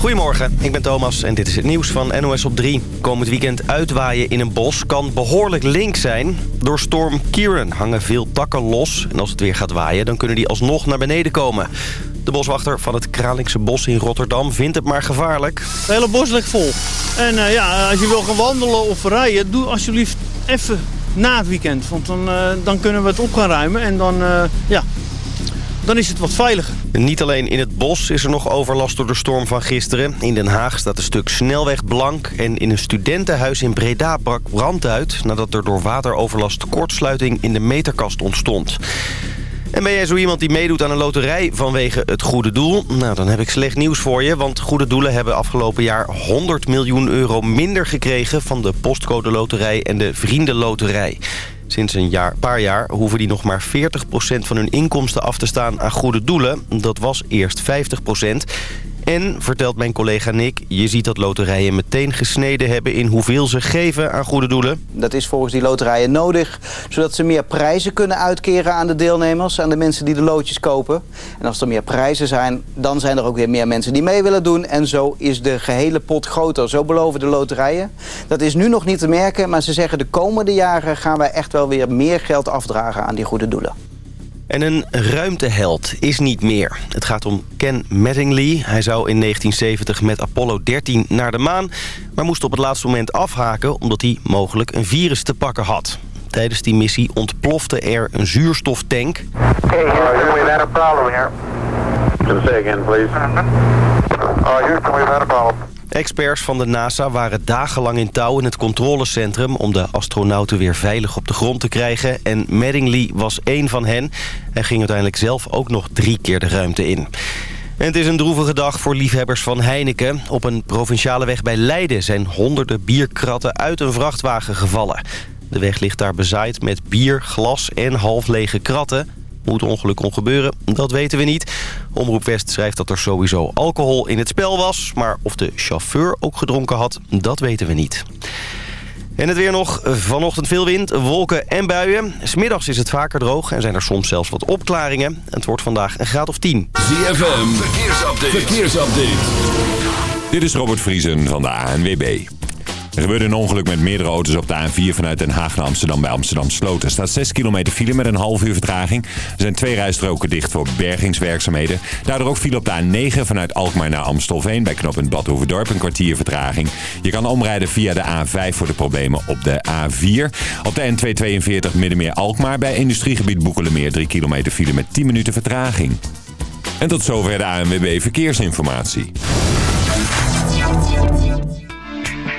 Goedemorgen, ik ben Thomas en dit is het nieuws van NOS op 3. Komend weekend uitwaaien in een bos kan behoorlijk link zijn. Door storm Kieran hangen veel takken los. En als het weer gaat waaien, dan kunnen die alsnog naar beneden komen. De boswachter van het Kralingse Bos in Rotterdam vindt het maar gevaarlijk. Het hele bos ligt vol. En uh, ja, als je wil gaan wandelen of rijden, doe alsjeblieft even na het weekend. Want dan, uh, dan kunnen we het op gaan ruimen en dan, uh, ja, dan is het wat veiliger. Niet alleen in het bos is er nog overlast door de storm van gisteren. In Den Haag staat een stuk snelweg blank. En in een studentenhuis in Breda brak brand uit... nadat er door wateroverlast kortsluiting in de meterkast ontstond. En ben jij zo iemand die meedoet aan een loterij vanwege het goede doel? Nou, dan heb ik slecht nieuws voor je. Want goede doelen hebben afgelopen jaar 100 miljoen euro minder gekregen... van de postcode loterij en de vriendenloterij. Sinds een jaar, paar jaar hoeven die nog maar 40% van hun inkomsten af te staan aan goede doelen. Dat was eerst 50%. En, vertelt mijn collega Nick, je ziet dat loterijen meteen gesneden hebben in hoeveel ze geven aan goede doelen. Dat is volgens die loterijen nodig, zodat ze meer prijzen kunnen uitkeren aan de deelnemers, aan de mensen die de loodjes kopen. En als er meer prijzen zijn, dan zijn er ook weer meer mensen die mee willen doen. En zo is de gehele pot groter, zo beloven de loterijen. Dat is nu nog niet te merken, maar ze zeggen de komende jaren gaan wij echt wel weer meer geld afdragen aan die goede doelen. En een ruimteheld is niet meer. Het gaat om Ken Mattingly. Hij zou in 1970 met Apollo 13 naar de maan... maar moest op het laatste moment afhaken... omdat hij mogelijk een virus te pakken had. Tijdens die missie ontplofte er een zuurstoftank. Hey, Houston, we've had a problem here. Can say again, please. Uh, Houston, we've had a problem. Experts van de NASA waren dagenlang in touw in het controlecentrum... om de astronauten weer veilig op de grond te krijgen. En Mattingly was één van hen. Hij ging uiteindelijk zelf ook nog drie keer de ruimte in. En het is een droevige dag voor liefhebbers van Heineken. Op een provinciale weg bij Leiden zijn honderden bierkratten uit een vrachtwagen gevallen. De weg ligt daar bezaaid met bier, glas en half lege kratten. Hoe het ongeluk kon gebeuren, dat weten we niet. Omroep West schrijft dat er sowieso alcohol in het spel was. Maar of de chauffeur ook gedronken had, dat weten we niet. En het weer nog. Vanochtend veel wind, wolken en buien. Smiddags is het vaker droog en zijn er soms zelfs wat opklaringen. Het wordt vandaag een graad of 10. ZFM, verkeersupdate. Dit is Robert Vriesen van de ANWB. Er gebeurde een ongeluk met meerdere auto's op de A4 vanuit Den Haag naar Amsterdam bij Amsterdam Sloten. Er staat 6 kilometer file met een half uur vertraging. Er zijn twee rijstroken dicht voor bergingswerkzaamheden. Daardoor ook file op de A9 vanuit Alkmaar naar Amstelveen bij knooppunt Badhoevedorp een kwartier vertraging. Je kan omrijden via de A5 voor de problemen op de A4. Op de N242 Middenmeer Alkmaar bij industriegebied Boekelemeer 3 kilometer file met 10 minuten vertraging. En tot zover de ANWB Verkeersinformatie.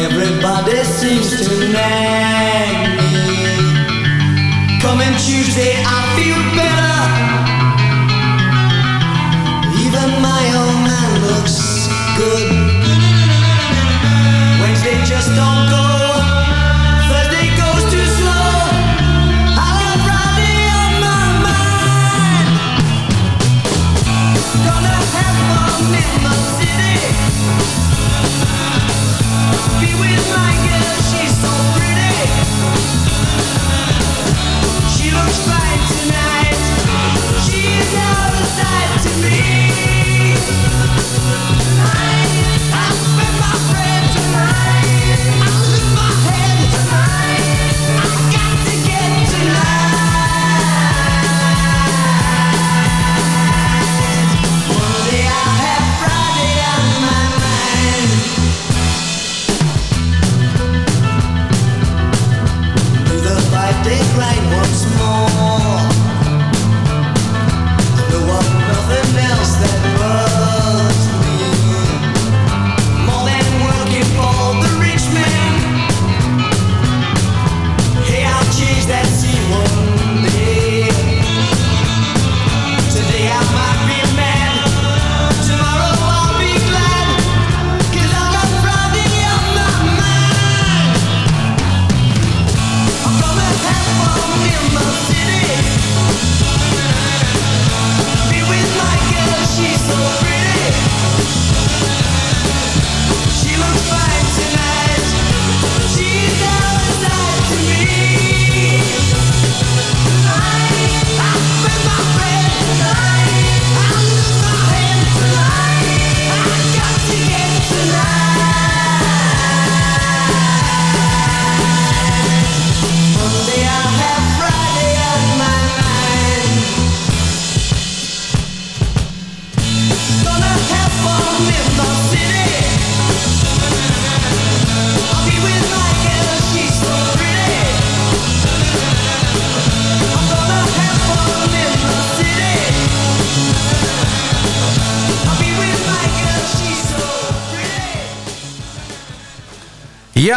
Everybody seems to nag me. Coming Tuesday, I feel better. Even my old man looks good. Wednesday just don't go. to me.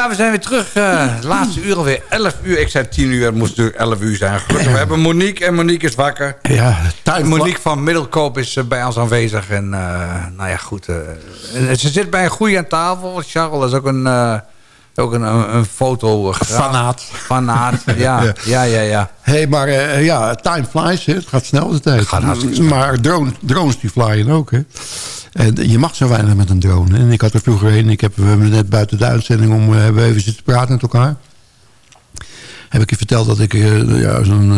Ja, we zijn weer terug. eh laatste uur alweer. 11 uur. Ik zei 10 uur. Het moest natuurlijk 11 uur zijn. Gelukkig, we hebben Monique en Monique is wakker. Ja, Monique van Middelkoop is eh, bij ons aanwezig. En eh, nou ja, goed. ze zit bij een goeie aan tafel. Charles is ook een, ook een, foto. Fanaat. Fanaat, ja. Ja. ja, ja, ja. Hé, hey, maar eh, ja, time flies, hè. het gaat snel de tijd. gaat. Maar drone, drones die flyen ook, hè. En je mag zo weinig met een drone. En ik had er vroeger een. Ik heb, we hebben net buiten de uitzending om, eh, hebben we even zitten praten met elkaar. Heb ik je verteld dat ik eh, ja, zo'n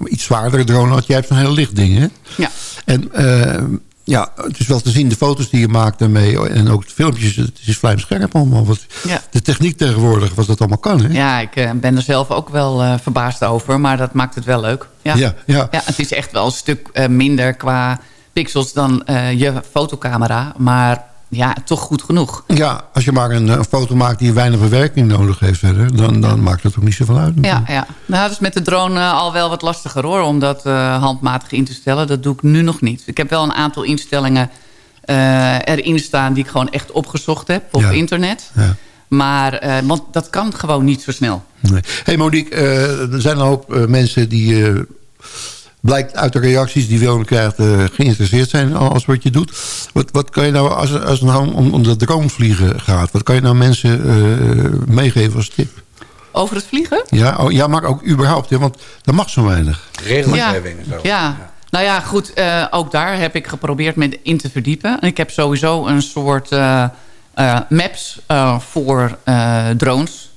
eh, iets zwaardere drone had. Jij hebt zo'n heel licht ding, hè? Ja. En eh, ja, het is wel te zien, de foto's die je maakt daarmee... en ook de filmpjes, het is vlijmscherp allemaal. Wat, Ja. De techniek tegenwoordig, wat dat allemaal kan, hè? Ja, ik eh, ben er zelf ook wel eh, verbaasd over, maar dat maakt het wel leuk. Ja, Ja, ja. het is echt wel een stuk eh, minder qua pixels dan je fotocamera, maar ja, toch goed genoeg. Ja, als je maar een, een foto maakt die weinig bewerking nodig heeft verder... dan, dan maakt het ook niet zoveel uit. Ja, ja. Nou, dat is met de drone eh, al wel wat lastiger hoor, om dat eh, handmatig in te stellen. Dat doe ik nu nog niet. Ik heb wel een aantal instellingen eh, erin staan die ik gewoon echt opgezocht heb op Ja. internet. Ja. Maar, eh, want dat kan gewoon niet zo snel. Nee. hey Monique, eh, er zijn een hoop eh, mensen die... blijkt uit de reacties die Willem krijgt... eh, geïnteresseerd zijn als wat je doet. Wat, wat kan je nou, als, als het nou om, om dat dronevliegen gaat... wat kan je nou mensen eh, meegeven als tip? Over het vliegen? Ja, oh, ja, maar ook überhaupt, hè, want dat mag zo weinig. Regelgeving en zo. Ja. Nou ja, goed. eh, ook daar heb ik geprobeerd met in te verdiepen. En Ik heb sowieso een soort eh, eh, maps eh, voor eh, drones.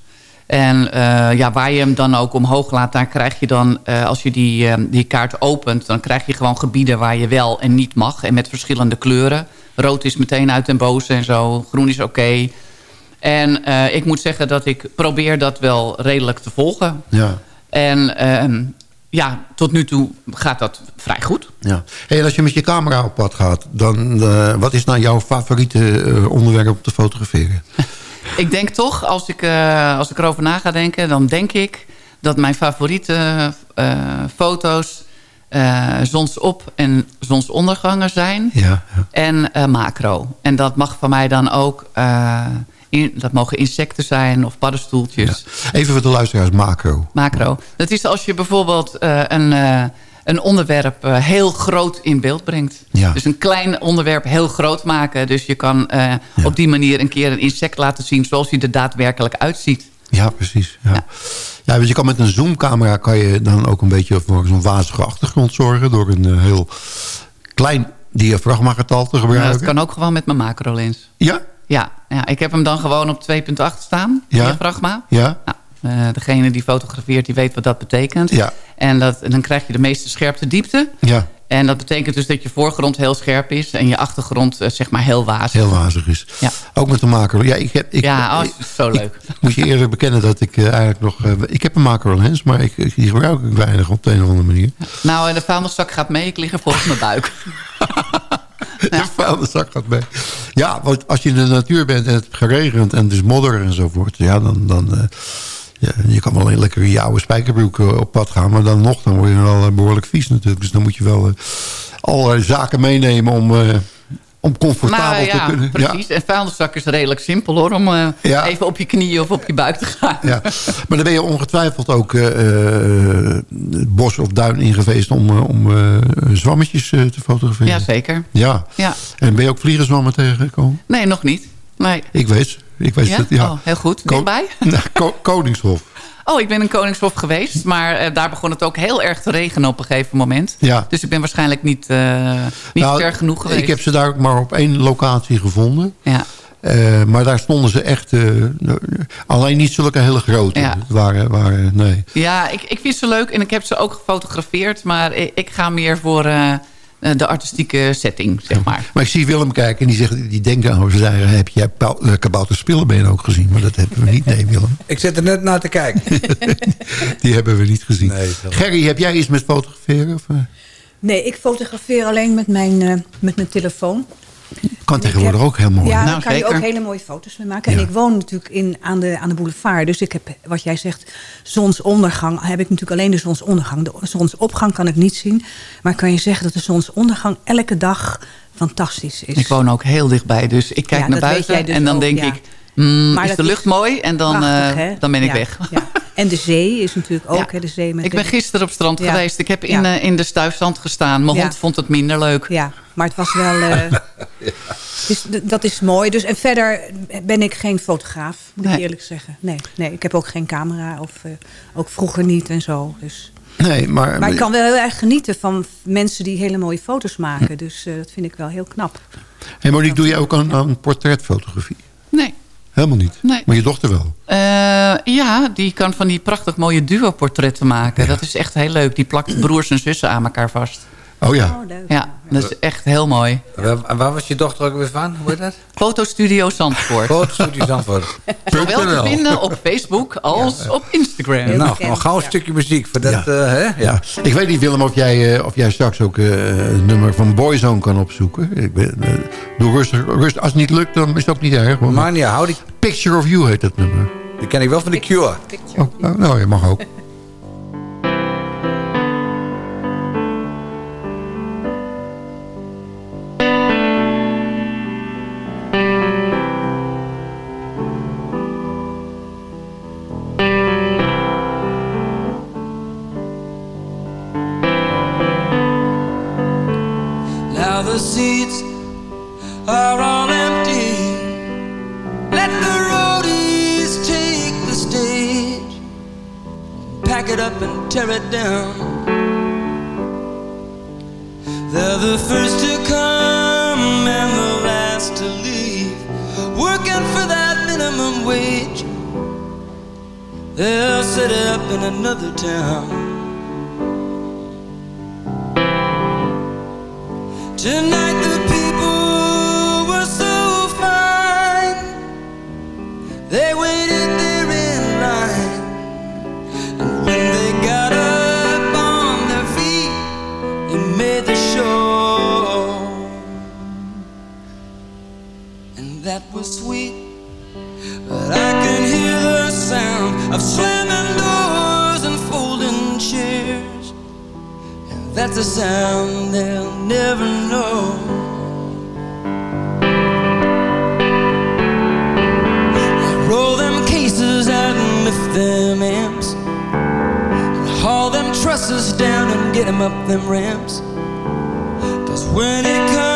En eh, ja, waar je hem dan ook omhoog laat, daar krijg je dan... eh, als je die, eh, die kaart opent, dan krijg je gewoon gebieden waar je wel en niet mag. En met verschillende kleuren. Rood is meteen uit en boos en zo. Groen is oké. En ik moet zeggen dat ik probeer dat wel redelijk te volgen. Ja. En ehm, ja, tot nu toe gaat dat vrij goed. Ja. Hey, en als je met je camera op pad gaat... dan wat is nou jouw favoriete onderwerp om te fotograferen? Ik denk toch, als ik, eh, als ik erover na ga denken... dan denk ik dat mijn favoriete eh, foto's... eh, zonsop- en zonsondergangen zijn. Ja, ja. En macro. En dat mag van mij dan ook... in, dat mogen insecten zijn of paddenstoeltjes. Even voor de luisteraars, macro. Macro. Dat is als je bijvoorbeeld een, een onderwerp eh, heel groot in beeld brengt. Ja. Dus een klein onderwerp heel groot maken. Dus je kan eh, op die manier een keer een insect laten zien... zoals hij er daadwerkelijk uitziet. Ja, precies. Ja. Ja. want je kan met een zoomcamera kan je dan ook een beetje voor zo'n wazige achtergrond zorgen... door een eh, heel klein diafragmagetal te Maar gebruiken. dat kan ook gewoon met mijn macrolens. Ja? Ja, ja, ik heb hem dan gewoon op 2.8 staan, Ja. diafragma. Ja? Nou, degene die fotografeert, die weet wat dat betekent. Ja. En, dat, en dan krijg je de meeste scherpte diepte. Ja, En dat betekent dus dat je voorgrond heel scherp is... en je achtergrond eh, zeg maar heel wazig. heel wazig is. Ja. Ook met de macro. Ja, ik heb, ik, ja, oh, ik- zo leuk. moet je eerlijk bekennen dat ik eh, eigenlijk nog... eh, ik heb een macro lens, maar ik, ik- die gebruik ik weinig op de een of andere manier. Nou, en de vuilniszak gaat mee. Ik lig er volgens mijn buik. De vuilniszak gaat mee. Ja, want als je in de natuur bent en het geregend en het is modder enzovoort... Ja, dan... dan ja, je kan wel lekker in je oude spijkerbroek eh, op pad gaan... maar dan nog, dan word je wel eh, behoorlijk vies natuurlijk. Dus dan moet je wel eh, allerlei zaken meenemen om, om comfortabel Maar te ja, kunnen... precies. En vuilniszak is redelijk simpel hoor. Om Ja. even op je knieën of op je buik te gaan. Ja, maar dan ben je ongetwijfeld ook het bos of duin in geweest om, om zwammetjes te fotograferen. Ja, zeker. Ja. Ja. En ben je ook vliegenzwammen tegengekomen? Nee, nog niet. Nee. Ik weet. Ik weet Ja? het, ja. Oh, heel goed. Dichtbij? Ko- Koningshof. Oh, ik ben in Koningshof geweest. Maar eh, daar begon het ook heel erg te regenen op een gegeven moment. Ja. Dus ik ben waarschijnlijk niet, eh, niet Nou, ver genoeg geweest. Ik heb ze daar ook maar op één locatie gevonden. Ja. Eh, maar daar stonden ze echt... alleen niet zulke hele grote. Ja. Waren, waren, nee. Ja, ik, ik vind ze leuk en ik heb ze ook gefotografeerd. Maar ik, ik ga meer voor de artistieke setting, zeg maar. Maar ik zie Willem kijken en die, zegt, die denkt aan ze zeggen, heb jij eh, Kabouter Spillerbeen ook gezien? Maar dat hebben we niet. Nee, Willem. Ik zit er net naar te kijken. Die hebben we niet gezien. Nee, Gerry, heb jij iets met fotograferen? Of, eh? Nee, ik fotografeer alleen met mijn, eh, met mijn telefoon. Kan tegenwoordig ook heel mooi. Ja, hè? daar kan je ook hele mooie foto's mee maken. En ik woon natuurlijk in, aan, de, aan de boulevard. Dus ik heb, wat jij zegt, zonsondergang. Heb ik natuurlijk alleen de zonsondergang. De zonsopgang kan ik niet zien. Maar kan je zeggen dat de zonsondergang elke dag fantastisch is. Ik woon ook heel dichtbij, dus ik kijk Ja, naar buiten dus en dan ook, denk ja. ik... Mm, Maar is de lucht mooi en dan, prachtig, eh, dan ben ik Ja, weg. ja. En de zee is natuurlijk ook, Ja. hè, de zee met Ik ben gisteren op het strand Ja. geweest. Ik heb in, eh, in de stuifstand gestaan. Mijn Ja. hond vond het minder leuk. Ja, maar het was wel... eh, dus dat is mooi. Dus, en verder ben ik geen fotograaf, moet ik eerlijk zeggen. Nee, nee, ik heb ook geen camera. Of eh, ook vroeger niet en zo. Dus. Nee, maar... Maar ik kan wel heel erg genieten van mensen die hele mooie foto's maken. Dus eh, dat vind ik wel heel knap. Hey Monique, doe jij ook aan, aan portretfotografie? Helemaal niet? Nee. Maar je dochter wel? Eh, ja, die kan van die prachtig mooie duo-portretten maken. Dat is echt heel leuk. Die plakt broers en zussen aan elkaar vast. Oh ja. Ja, dat is echt heel mooi. Waar, waar was je dochter ook weer van? Hoe heet dat? Fotostudio Zandvoort. Fotostudio Zandvoort. Zowel te vinden op Facebook als op Instagram. Nou, gewoon gauw een stukje muziek. Voor dat, Ja. eh, hè? Ja. Ik weet niet, Willem, of jij, eh, of jij straks ook eh, een nummer van Boyzone kan opzoeken. Ik ben, eh, doe rustig, rustig. Als het niet lukt, dan is het ook niet erg. hoor. Maar ja, hou die... Picture of You heet dat nummer. Die ken ik wel van de Cure. Oh, nou, nou, je mag ook. It up in another town. Tonight that's a sound they'll never know. I roll them cases out and lift them amps. And haul them trusses down and get them up them ramps. Cause when it comes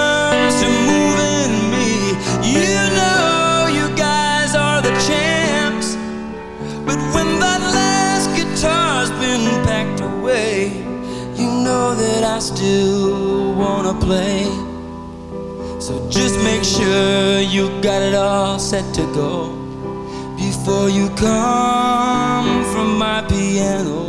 that I still wanna play. So just make sure you got it all set to go before you come from my piano.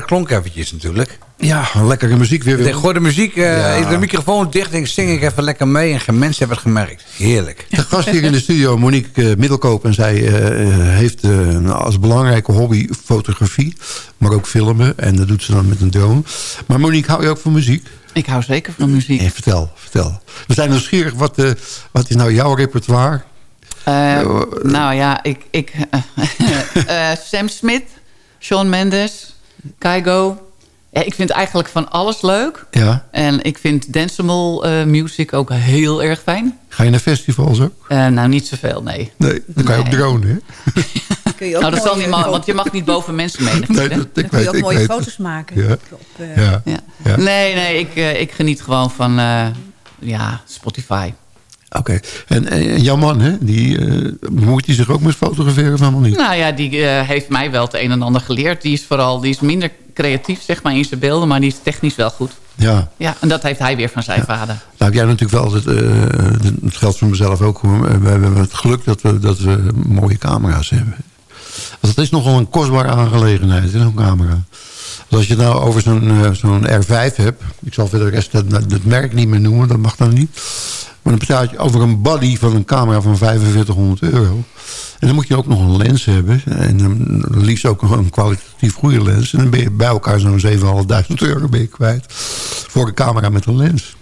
Dat klonk eventjes natuurlijk. Ja, lekkere muziek weer. Ik gooi de muziek, eh, Ja. de microfoon dicht en zing ik even lekker mee. En geen mensen hebben het gemerkt. Heerlijk. De gast hier in de studio, Monique eh, Middelkoop. En zij eh, eh, heeft eh, als belangrijke hobby fotografie. Maar ook filmen. En dat doet ze dan met een drone. Maar Monique, hou je ook van muziek? Ik hou zeker van muziek. Eh, vertel, vertel. We zijn nieuwsgierig. Wat, eh, wat is nou jouw repertoire? Eh, nou ja, ik... ik eh, Sam Smith, Shawn Mendes, Kygo. Ja, ik vind eigenlijk van alles leuk. Ja. En ik vind danceable eh, music ook heel erg fijn. Ga je naar festivals ook? Eh, nou, niet zoveel, nee. Nee, dan kan je ook dronen, hè? Kun je ook Nou, dat zal mooie niet, want je mag niet boven mensen mee. Nee, dat, ik Dan kun weet, je ook mooie weet. foto's maken. Ja. Op, eh, Ja. Ja. Ja. Nee, nee, ik, eh, ik geniet gewoon van eh, ja, Spotify. Oké. En, en jouw man, hè? Die, eh bemoeit hij zich ook met fotograferen of helemaal niet? Nou ja, die eh, heeft mij wel het een en ander geleerd. Die is vooral die is minder creatief zeg maar, in zijn beelden, maar die is technisch wel goed. Ja. Ja, en dat heeft hij weer van zijn vader. Nou heb jij natuurlijk wel, het, eh, het geldt voor mezelf ook. We hebben het geluk dat we, dat we mooie camera's hebben. Want het is nogal een kostbare aangelegenheid, zo'n camera. Want als je nou over zo'n zo'n R5 hebt... ik zal verder de rest het, het merk niet meer noemen, dat mag dan niet. Maar dan betaal je over een body van een camera van 4500 euro. En dan moet je ook nog een lens hebben. En dan liefst ook een, kwalitatief goede lens. En dan ben je bij elkaar zo'n 7.500 euro ben kwijt. Voor een camera met een lens.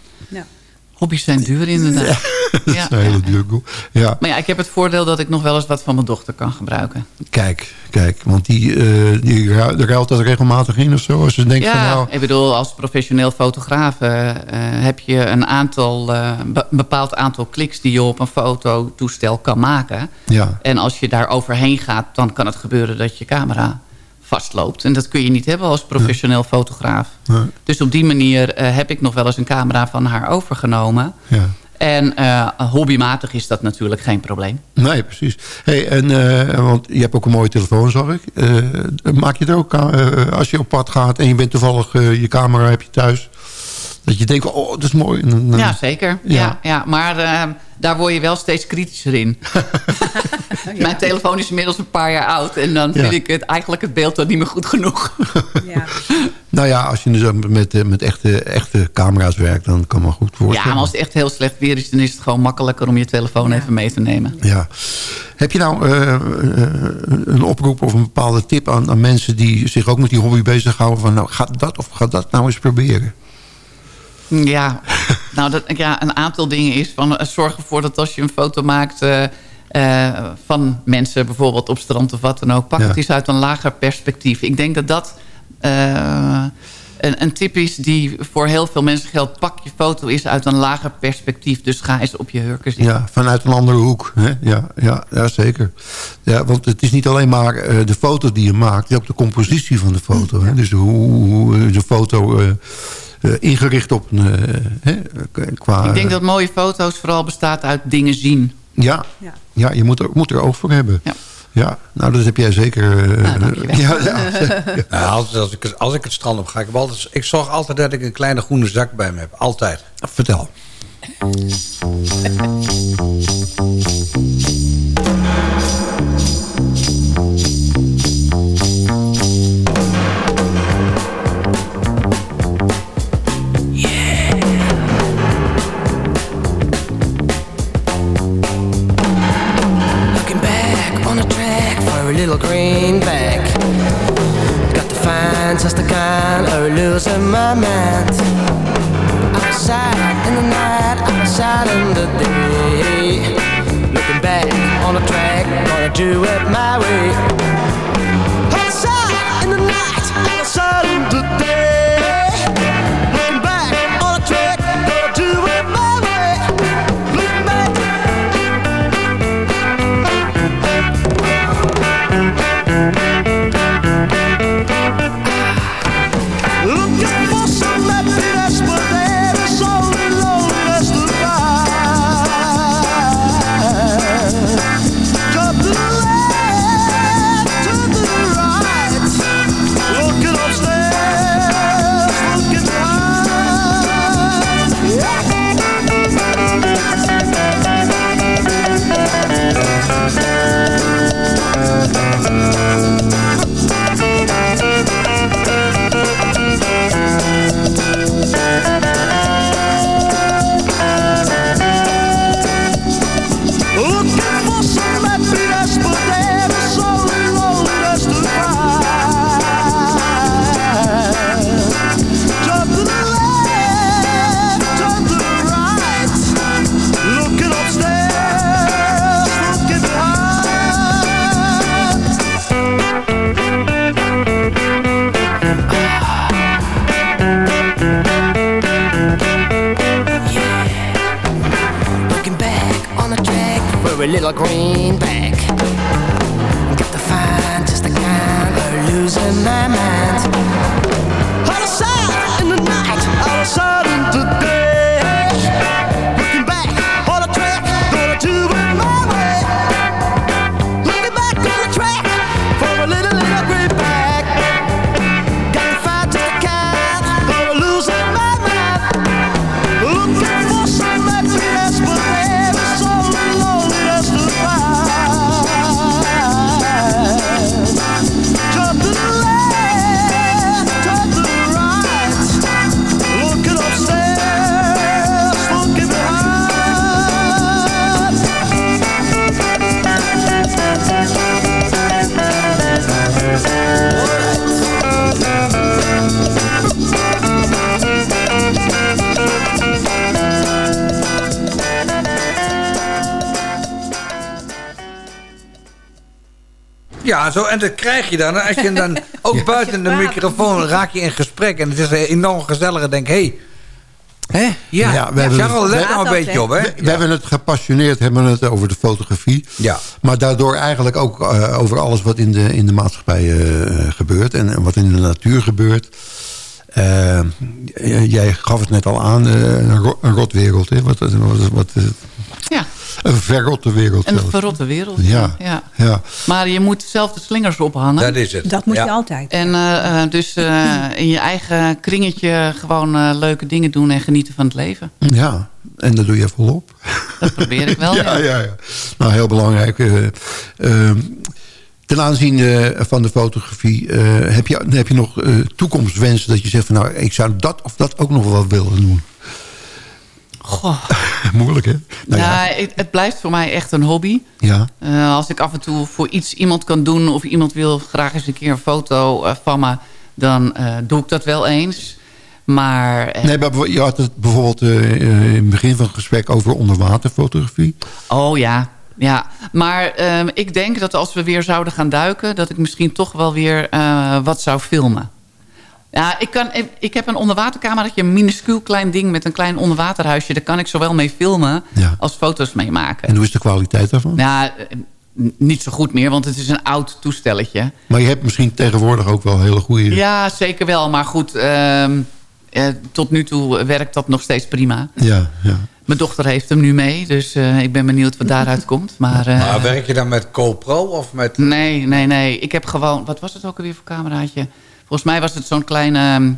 Hobby's zijn duur inderdaad. Dat is een hele duur. Ja, Maar ja, ik heb het voordeel dat ik nog wel eens wat van mijn dochter kan gebruiken. kijk, kijk. Want die, eh die ru- die ruilt dat regelmatig in of zo. Als ze denkt ja, van nou... ik bedoel, als professioneel fotograaf eh, eh, heb je een aantal, bepaald aantal kliks die je op een fototoestel kan maken. Ja, En als je daar overheen gaat, dan kan het gebeuren dat je camera vastloopt. En dat kun je niet hebben als professioneel fotograaf. nee, Dus op die manier eh, heb ik nog wel eens een camera van haar overgenomen. ja. En eh, hobbymatig is dat natuurlijk geen probleem. Nee, precies. Hey, en, eh, want je hebt ook een mooie telefoon, zag ik. Maak je er ook, als je op pad gaat en je bent toevallig je camera heb je thuis... dat je denkt, oh, dat is mooi. En Ja, zeker. Ja. Ja. Ja, Maar eh, daar word je wel steeds kritischer in. Mijn telefoon is inmiddels een paar jaar oud. En dan Ja. vind ik het eigenlijk het beeld dan niet meer goed genoeg. ja. Nou ja, als je dus met, eh, met echte, echte camera's werkt, dan kan me goed Ja, voorstellen. maar als het echt heel slecht weer is... dan is het gewoon makkelijker om je telefoon even mee te nemen. Ja. Heb je nou eh, eh, een oproep of een bepaalde tip aan, aan mensen die zich ook met die hobby bezighouden? Van nou, ga dat of ga dat nou eens proberen? Ja, nou, dat, ja, een aantal dingen is van... eh, zorg ervoor dat als je een foto maakt... eh, eh, van mensen bijvoorbeeld op strand of wat dan ook... pak Ja. het eens uit een lager perspectief. Ik denk dat dat een, een tip is die voor heel veel mensen geldt. Pak je foto eens uit een lager perspectief. Dus ga eens op je hurken zitten. Ja, vanuit een andere hoek. Hè? Ja, ja, ja, zeker. Ja, want het is niet alleen maar de foto die je maakt. Is ook de compositie van de foto. Hè? Dus hoe, hoe de foto eh, eh, ingericht op eh, hè? Qua, Ik denk dat mooie foto's vooral bestaat uit dingen zien. Ja, Ja. ja je moet er, moet er oog voor hebben. Ja. Ja, nou dat heb jij zeker. eh, ja, ja, Nou, als, als, ik, als ik het strand op ga, ik, heb altijd, ik zorg altijd dat ik een kleine groene zak bij me heb. Altijd. Vertel. little greenback. Got to find just the kind of losing my mind. Outside in the night, outside in the day. Looking back on the track, gonna do it my way. Outside in the night, outside in the day. Ja, zo, en dat krijg je dan. Als je dan ook buiten de microfoon raak je in gesprek. En het is enorm gezellig. En denk, hé, hey, hè? Ja, Ja, we hebben Charles, het- let we- nou een beetje op, hè? We, we hebben het gepassioneerd hebben het over de fotografie. Ja. Maar daardoor eigenlijk ook eh, over alles wat in de, in de maatschappij eh, gebeurt. En, en wat in de natuur gebeurt. Eh, jij gaf het net al aan, eh, een, ro- een rotwereld. Hè? Wat, wat, wat, eh, Ja, een verrotte wereld een zelfs. verrotte wereld. Ja. ja. Ja. Maar je moet zelf de slingers ophangen. Dat is het. Dat moet Ja. je altijd. En eh, eh, dus eh, in je eigen kringetje gewoon eh, leuke dingen doen en genieten van het leven. ja, en dat doe je volop. Dat probeer ik wel. ja, ja. ja. Nou, heel belangrijk. eh, ehm, ten aanzien eh, van de fotografie, eh, heb, je, heb je nog eh, toekomstwensen dat je zegt van nou, ik zou dat of dat ook nog wel willen doen? Goh. Moeilijk, hè? Nou ja, Nou, het, het blijft voor mij echt een hobby. ja. Eh, als ik af en toe voor iets iemand kan doen... of iemand wil graag eens een keer een foto eh, van me... dan eh, doe ik dat wel eens. Maar eh, Nee, maar je had het bijvoorbeeld in het begin van het gesprek over onderwaterfotografie. Oh ja, ja. Maar ehm, ik denk dat als we weer zouden gaan duiken... dat ik misschien toch wel weer wat zou filmen. Ja, ik, kan, ik- ik heb een onderwatercameraatje, een minuscuul klein ding... met een klein onderwaterhuisje. Daar kan ik zowel mee filmen Ja. als foto's mee maken. En hoe is de kwaliteit daarvan? Ja, eh, niet zo goed meer, want het is een oud toestelletje. Maar je hebt misschien tegenwoordig ook wel hele goede... Ja, zeker wel. Maar goed, ehm, eh, tot nu toe werkt dat nog steeds prima. ja, ja. Mijn dochter heeft hem nu mee, dus eh, ik ben benieuwd wat daaruit komt. Maar, uh, maar werk je dan met GoPro of met... Nee, nee, nee. Ik heb gewoon... Wat was het ook alweer voor cameraatje? Volgens mij was het zo'n kleine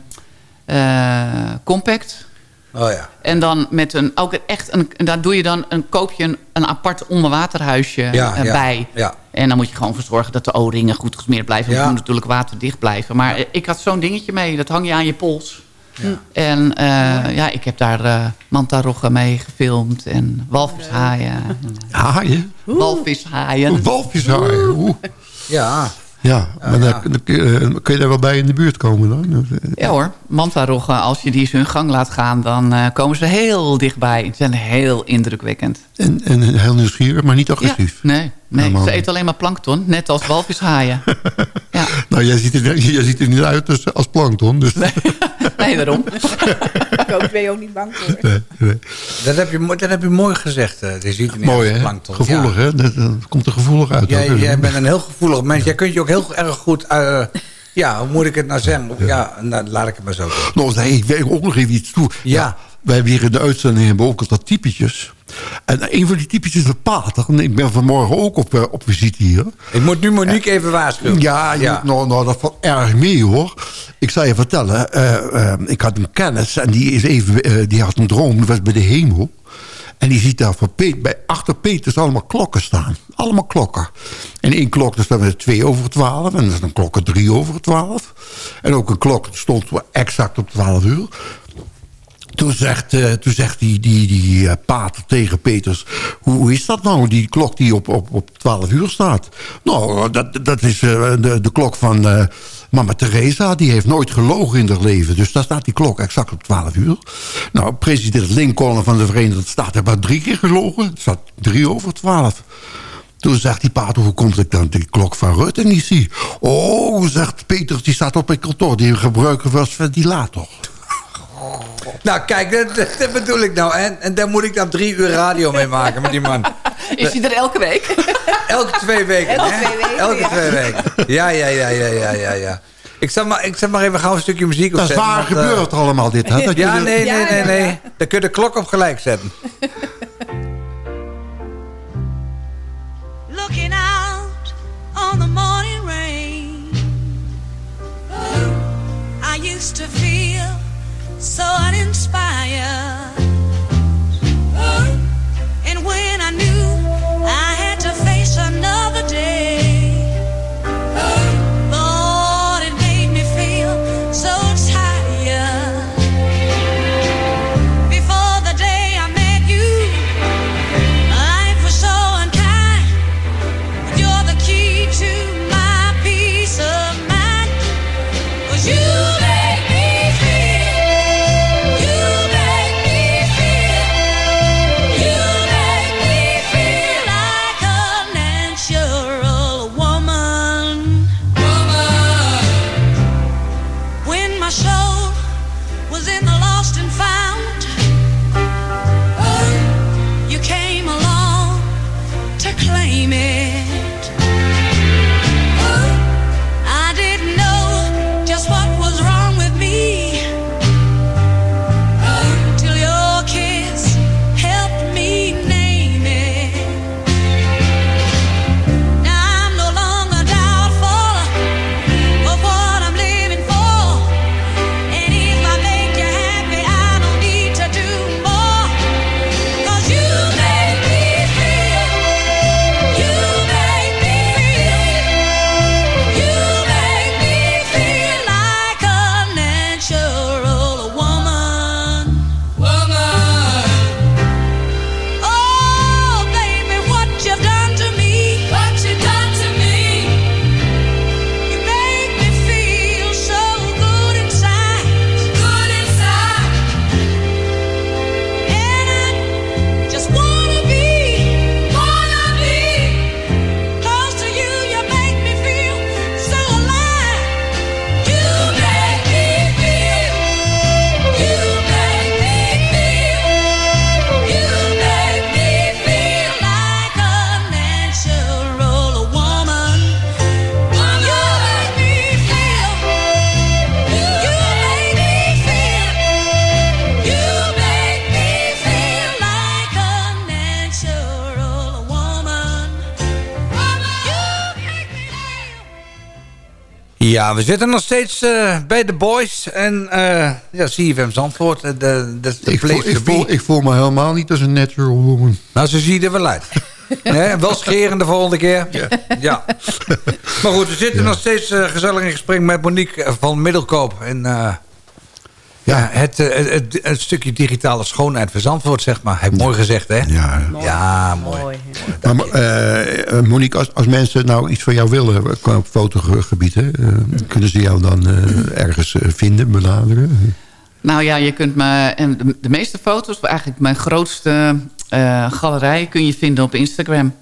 uh, compact. Oh ja. En dan met een... Ook echt een, daar doe je dan een, koop je een, een apart onderwaterhuisje ja, bij. Ja, ja. En dan moet je gewoon voor zorgen dat de O-ringen goed gesmeerd blijven. Ja. moet natuurlijk waterdicht blijven. Maar ik had zo'n dingetje mee. Dat hang je aan je pols. Ja. En uh, ja, ik heb daar uh, mantaroggen mee gefilmd. En walvishaaien. Haaien? Walvishaaien. Walvishaaien. Oeh. Ja. Ja, maar ja. Dan, dan, kun je daar wel bij in de buurt komen dan? Ja hoor, mantaroggen, als je die hun gang laat gaan... dan uh, komen ze heel dichtbij. Ze zijn heel indrukwekkend. En, en heel nieuwsgierig, maar niet agressief? Ja, nee, nee. ze eten alleen maar plankton, net als walvishaaien. ja. Nou, jij ziet, er, jij ziet er niet uit als, als plankton. Dus. Nee. nee, daarom. ik ook, ben je ook niet bang voor. Nee, nee. Dat, heb je, dat heb je mooi gezegd. Je ziet er niet mooi, als hè? plankton. Gevoelig, ja. hè? Dat, dat, komt er gevoelig uit. Jij, jij bent een heel gevoelig mens. Jij kunt je ook heel erg goed... Uh, ja, hoe moet ik het nou zeggen? Ja, ja nou, laat ik het maar zo doen. Nou, nee, ik wil ook nog even iets toe. Ja. Wij hebben hier in de uitzending hebben ook altijd typetjes. En een van die typetjes is de pater. Ik ben vanmorgen ook op, uh, op visite hier. Ik moet nu Monique even waarschuwen. Ja, ja. Moet, nou, nou, dat valt erg mee hoor. Ik zal je vertellen. Uh, uh, ik had een kennis en die, is even, die had een droom. Die was bij de hemel. En die ziet daar voor bij achter Peters allemaal klokken staan. Allemaal klokken. En één klok er staat twee over twaalf. En er is een klok drie over twaalf. En ook een klok stond exact op twaalf uur. Toen zegt, uh, toen zegt die, die, die uh, pater tegen Peters... Hoe, is dat nou, die klok die op, op, op 12 uur staat? Nou, dat, dat is de, klok van mama Teresa. Die heeft nooit gelogen in haar leven. Dus daar staat die klok exact op 12 uur. Nou, president Lincoln van de Verenigde Staten heeft maar drie keer gelogen. Het staat drie over 12. Toen zegt die pater, hoe komt ik dan die klok van Rutte niet zie? Oh, zegt Peters, die staat op het kantoor. Die gebruiken we als ventilator. Nou, kijk, dat, dat, bedoel ik nou. En, en daar moet ik dan drie uur radio mee maken met die man. Is hij er elke week? Elke twee weken, Elke hè? twee weken, Elke ja. twee weken. Ja, ja, ja, ja, ja, ja, ja. Ik zet maar, ik zet maar even gauw een stukje muziek Dat is waar want, uh, gebeurt allemaal dit, hè? Dat Ja, je nee, nee, Ja, nee, nee. Dan kun je de klok op gelijk zetten. looking so uninspired. Ja, we zitten nog steeds eh, bij de boys. En uh, ja, CFM Zandvoort. De, de, de ik, voel, ik, voel, ik voel me helemaal niet als een natural woman. Nou, zo zie je er wel uit. nee, wel scheren de volgende keer. Ja. ja. maar goed, we zitten nog steeds uh, gezellig in gesprek met Monique van Middelkoop. En ja, het, het, het, stukje digitale schoonheid van Zandvoort, zeg maar. Heb mooi gezegd, hè? Ja, mooi. ja mooi. mooi. Maar, uh, Monique, als, als mensen nou iets van jou willen op fotogebied... Hè, uh, kunnen ze jou dan uh, ergens vinden, benaderen? Nou ja, je kunt me... De, de meeste foto's, eigenlijk mijn grootste galerij... kun je vinden op Instagram.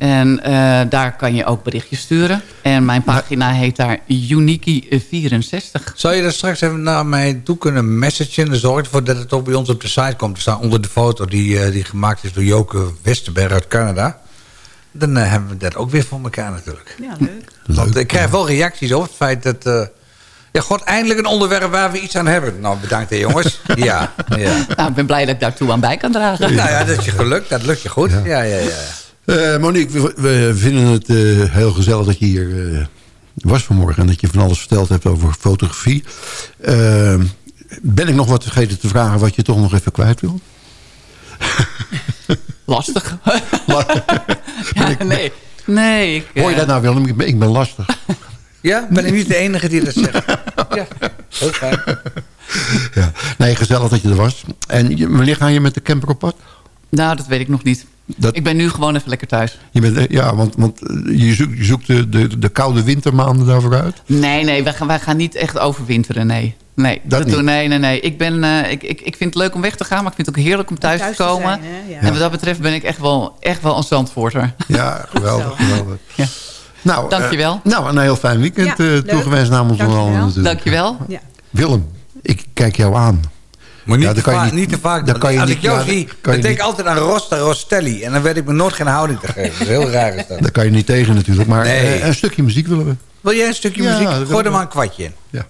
En uh, daar kan je ook berichtjes sturen. En mijn pagina heet daar Uniki64. Zou je dat straks even naar mij toe kunnen messagen? Dan zorg ervoor dat het ook bij ons op de site komt. Er staat onder de foto die, uh, die gemaakt is door Joke Westerberg uit Canada. Dan uh, hebben we dat ook weer voor elkaar natuurlijk. Ja, leuk. Want ik krijg wel reacties over het feit dat... Ja, god, eindelijk een onderwerp waar we iets aan hebben. Nou, bedankt hè jongens. Ja, ja. Nou, ik ben blij dat ik daartoe aan bij kan dragen. Nou ja, dat is je gelukt. Dat lukt je goed. Ja, ja, ja. ja. Uh, Monique, we, vinden het uh, heel gezellig dat je hier uh, was vanmorgen... en dat je van alles verteld hebt over fotografie. ben ik nog wat vergeten te vragen wat je toch nog even kwijt wil? Lastig. ja, nee. Nee. Ik, Hoor je dat nou Willem? Ik ben, ik ben lastig. ja, ben ik niet de enige die dat zegt. ja, heel fijn. Ja. Nee, gezellig dat je er was. En wanneer ga je met de camper op pad? Nou, dat weet ik nog niet. Dat, ik ben nu gewoon even lekker thuis. Je bent, ja, want, want je zoekt, je zoekt de, de, de, koude wintermaanden daarvoor uit? Nee, nee, wij gaan, wij gaan niet echt overwinteren, nee. Nee, dat, dat doen, nee, nee, nee. Ik, ben, uh, ik, ik, ik vind het leuk om weg te gaan, maar ik vind het ook heerlijk om thuis, thuis te komen. Te zijn, ja. En wat dat betreft ben ik echt wel, echt wel een zandvoorter. Ja, geweldig, geweldig. Ja. Nou, Dankjewel. Uh, nou, een heel fijn weekend ja, uh, toegewenst namens ons allen natuurlijk. Dankjewel. Ja. Willem, ik kijk jou aan. Maar niet, te, vaak, niet, te vaak. Dan kan je Als niet, ik jou zie, dan denk ik altijd aan Rosta Rostelli. En dan weet ik me nooit geen houding te geven. Dat is heel raar is dat. Daar kan je niet tegen natuurlijk. Maar nee. uh, een stukje muziek willen we. Wil jij een stukje ja, muziek? Gooi er maar een kwartje in. Ja.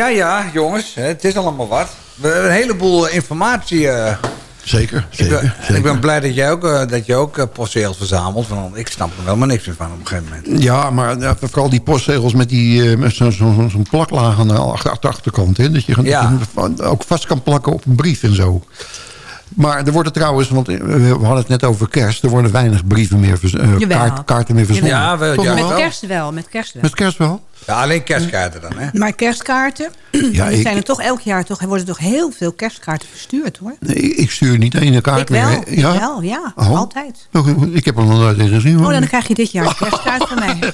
Ja, Ja, jongens. Het is allemaal wat. We hebben een heleboel eh, informatie. eh. Zeker, ik, zeker. ben, zeker. ik ben blij dat jij ook, eh, dat je ook eh, postzegels verzamelt. Want ik snap er helemaal niks meer van op een gegeven moment. Ja, maar ja, vooral die postzegels met, die, eh, met zo'n zo, zo, zo'n plaklaag aan de achter, achter- achterkant. Hè, dat je Ja. ook vast kan plakken op een brief en zo. Maar er worden trouwens, want eh, we hadden het net over kerst... er worden weinig brieven meer, eh, kaart- kaarten meer verzonden. Ja, wel, Toch ja, Met kerst wel, met kerst wel. Met kerst wel? Ja, alleen kerstkaarten dan, hè? Maar kerstkaarten, Ja, er ik- zijn er toch elk jaar toch, er worden toch heel veel kerstkaarten verstuurd hoor. Nee, ik stuur niet één kaart Ik wel, meer. ik wel, ja, Oh. altijd. Ik heb er nog nooit in gezien. Oh, dan krijg je dit jaar een kerstkaart van mij.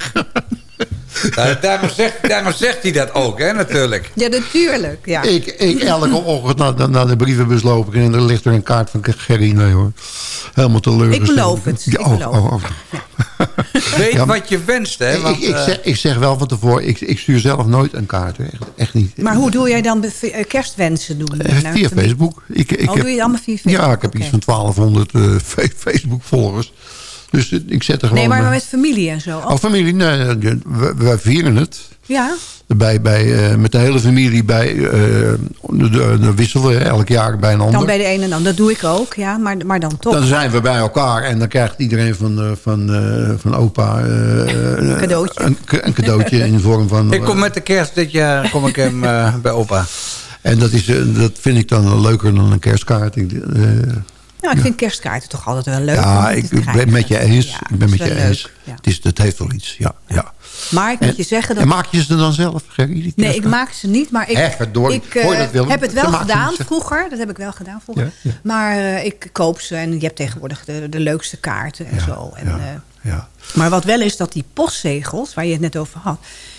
Daar, daarom, zegt, daarom zegt hij dat ook, hè, natuurlijk. Ja, natuurlijk. Ja. Ik, ik elke ochtend naar de, naar de brievenbus loop ik en er ligt er een kaart van Gerry. Nee hoor. Helemaal teleurgesteld. Ik beloof het, Ja, ik oh, beloof oh, oh. Weet Ja, wat je wenst, hè? Want, ik, ik, eh, zeg, ik zeg wel van tevoren, ik, ik stuur zelf nooit een kaart. Echt, echt niet. Maar hoe doe jij dan eh, kerstwensen doen? Eh, naar via? Facebook. Ik, ik oh, heb, doe je allemaal via Facebook? Ja, ik heb iets van 1200 eh, Fe- Facebook-volgers. Dus eh, ik zet er gewoon... Nee, maar bij- met familie en zo. Oh, familie, nee, we- wij vieren het. Ja? Bij, bij, eh, met de hele familie bij, eh, de, de, de wisselen we elk jaar bij een ander. Dan bij de ene en dan. Dat doe ik ook, ja, maar, maar dan toch. Dan zijn we bij elkaar en dan krijgt iedereen van, eh, van, eh, van opa eh, een cadeautje. Een, een cadeautje in de vorm van... ik kom met de kerst dit jaar kom ik hem eh, bij opa. En dat, is, eh, dat vind ik dan leuker dan een kerstkaart. Ik, eh, Nou, ik vind kerstkaarten toch altijd wel leuk. ja, ik ben met je eens. Ik ben met je eens. Het, is, het heeft wel iets, ja. ja. Maar ik moet En- je zeggen dat... En maak je ze dan zelf, Gerry? die Nee, ik maak ze niet, maar ik, verdorie. ik eh, heb het wel gedaan vroeger. Dat heb ik wel gedaan vroeger. Ja, ja. Maar eh, ik koop ze en je hebt tegenwoordig de, de leukste kaarten en zo. En, eh, maar wat wel is dat die postzegels, waar je het net over had...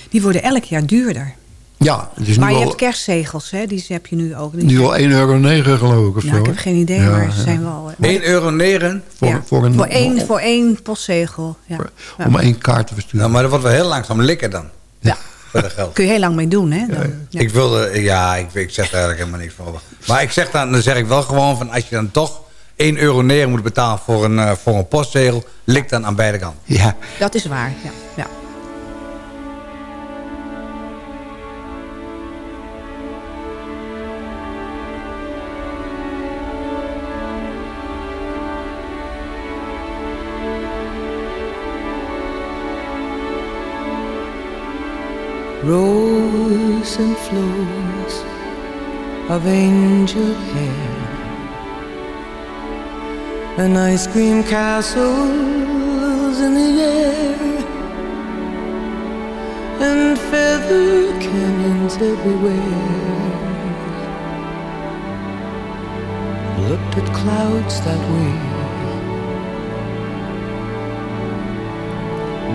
die worden elk jaar duurder. Ja, het is maar nu je al, hebt kerstzegels, hè? die heb je nu ook. Die nu al 1,9 euro geloof ik of Nou, zo. ik heb geen idee, Ja, maar ze ja. zijn wel... eh, 1 euro negen. Voor, ja, voor, een, voor, één, voor één postzegel. Ja. Ja. Om één kaart te versturen. Nou, maar dat wordt wel heel langzaam likken dan. Ja. Voor dat geld. Kun je heel lang mee doen, hè? Dan. Ja. Ik wilde, ja, ik, ik zeg er eigenlijk helemaal niks voor. Maar ik zeg dan, dan zeg ik wel gewoon van als je dan toch 1 euro neer moet betalen voor een, eh, voor een postzegel, lik dan aan beide kanten. Ja, Dat is waar, ja. ja. Rows and flows of angel hair and ice cream castles in the air and feather canyons everywhere. Looked at clouds that way.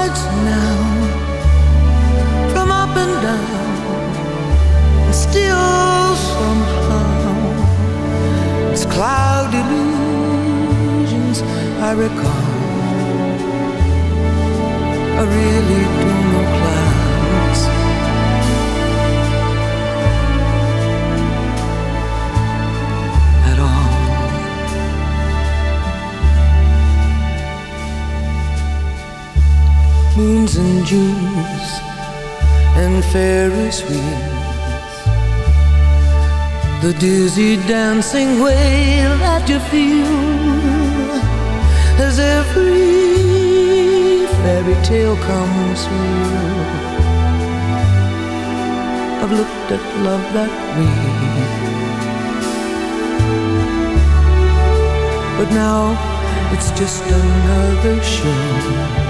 sides now, from up and down, and still somehow it's cloud illusions I recall. I really don't know clouds. Moons and Junes and Ferris wheels. The dizzy dancing way that you feel as every fairy tale comes real. I've looked at love that way. But now it's just another show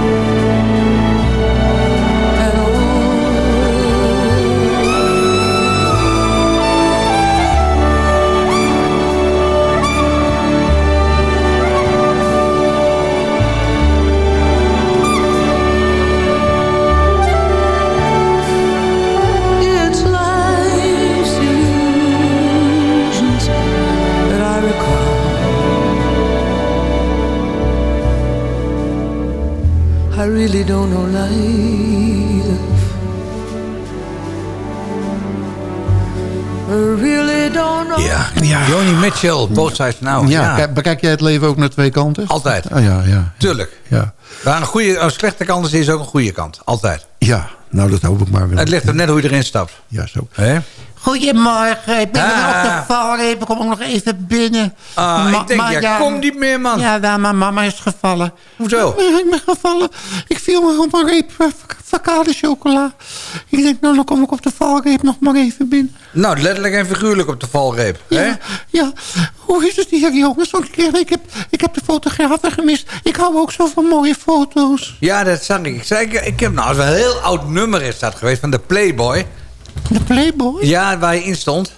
I really don't know life. I really don't know. Ja. Joni Mitchell, Both Sides Now. Ja, kijk- bekijk jij het leven ook naar twee kanten? Altijd. Oh, ja, ja. Tuurlijk. Ja. Waar een, goede, een slechte kant is, is ook een goede kant. Altijd. ja, nou dat hoop ik maar wel. Het ligt er net hoe je erin stapt. Ja, zo. Hè? Goedemorgen, ik ben Ah. de valreep. Ik kom nog even binnen. Ah, Ma- ik denk, jij komt niet meer, man. Ja, wel, mijn mama is gevallen. Hoezo? Ja, ik ben gevallen. Ik viel maar op een reep eh, facade chocola. Ik denk, nou, dan kom ik op de valreep nog maar even binnen. Nou, letterlijk en figuurlijk op de valreep. Hè? Ja, ja, hoe is het hier, jongens? Want ik, ik, heb, ik heb de fotografen gemist. Ik hou ook zo van mooie foto's. Ja, dat zag ik. Ik, zei, ik, ik heb nou, als een heel oud nummer is dat geweest van de Playboy. De Playboy? Ja, waar je in stond.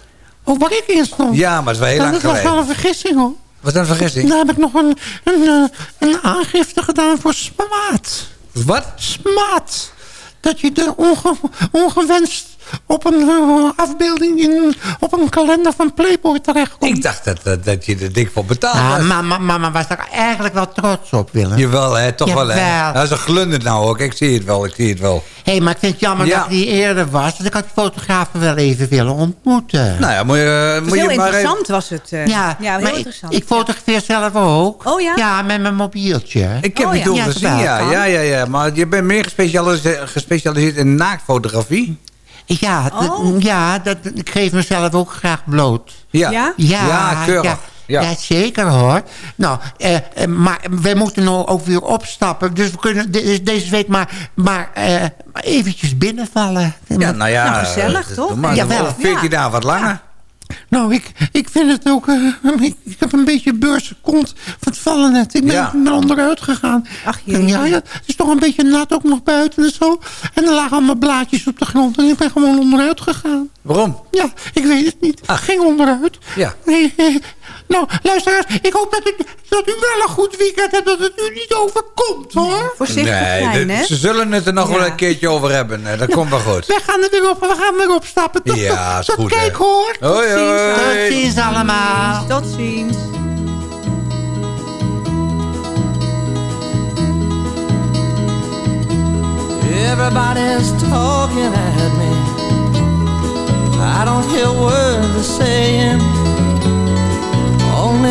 Oh, waar ik in stond? Ja, maar het is wel heel Nou, lang dat was wel geleden. een vergissing, hoor. Wat een vergissing. Daar heb ik nog een, een, eh, een aangifte gedaan voor smaad. Wat? Smaad. Dat je er onge, ongewenst op een eh, afbeelding in, op een kalender van Playboy terechtkomt. Ik dacht dat, dat, dat je er dik voor betaald Ah, was. mama, mama was er eigenlijk wel trots op, Willem. Jawel, hè? Toch wel, hè? Dat is een glunder nou ook. Ik zie het wel, ik zie het wel. Hé, hey, maar ik vind het jammer Ja. dat hij eerder was. Want ik had de fotografen wel even willen ontmoeten. Nou ja, moet je, moet heel je maar interessant even... was het. eh. ja, ja, heel ik, interessant. ik fotografeer zelf ook. Oh ja? Ja, met mijn mobieltje. Ik heb Oh, het ja. toen Ja, gezien, ja. Ja, ja, Maar je bent meer gespecialiseerd, gespecialiseerd in naaktfotografie. Ja, Oh. ja dat, ik geef mezelf ook graag bloot. Ja. Ja? Ja, Ja, keurig. Ja, Ja. ja, zeker hoor. Nou, eh, eh, maar we moeten nou ook weer opstappen. Dus we kunnen de- deze week maar, maar eh, eventjes binnenvallen. Ja, nou ja. Nou, gezellig, eh, toch? Maar Jawel. Jawel. 14 dagen wat langer. Nou, ik, ik vind het ook... eh, ik, ik heb een beetje beursenkont van het vallen net. Ik ben, Ja. ben onderuit gegaan. Ach, jee. Ja, ja, het is toch een beetje nat ook nog buiten en zo. En er lagen allemaal blaadjes op de grond. En ik ben gewoon onderuit gegaan. Waarom? Ja, ik weet het niet. Ach. Ging onderuit. Ja. Nee, eh, nou, luisteraars, ik hoop dat u, dat u wel een goed weekend hebt. Dat het u niet overkomt, hoor. Voorzichtig zijn, de- hè? ze zullen het er nog Ja. wel een keertje over hebben. Dat komt wel goed. We gaan er weer op, we gaan weer opstappen. Tot, Ja, is tot goed, kijk, hè. hoor. Hoi, Tot ziens. hoi. Tot ziens allemaal. Tot ziens. Everybody's talking at me. I don't hear words they're saying,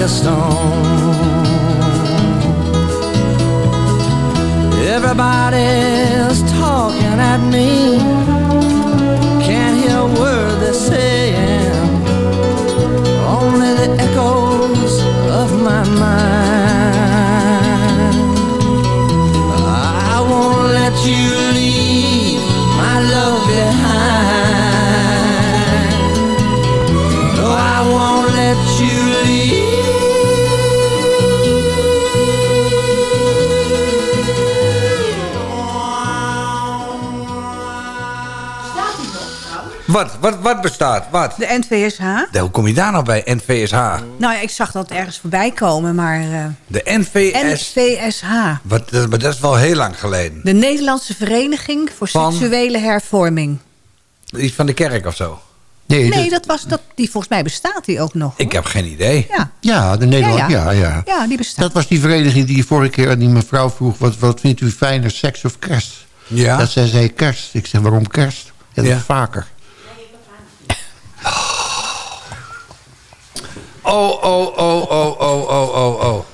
Like a stone. Everybody's talking at me. Wat, wat, wat bestaat? Wat? De NVSH? Hoe kom je daar nou bij, NVSH? Nou ja, ik zag dat ergens voorbij komen, maar... eh, De NVS... NVSH. Wat, maar dat is wel heel lang geleden. De Nederlandse Vereniging voor Van? Seksuele Hervorming. Iets van de kerk of zo? Nee, dat was dat, die volgens mij bestaat die ook nog. Ik heb geen idee. Ja. Ja, de Nederland, Ja, ja, ja. ja. Ja, die bestaat. Dat was die vereniging die vorige keer aan die mevrouw vroeg... wat, wat vindt u fijner, seks of kerst? Ja. Dat zei zij kerst. Ik zeg, waarom kerst? Ja, dat Ja. is vaker. Oh, oh, oh, oh, oh, oh, oh, oh.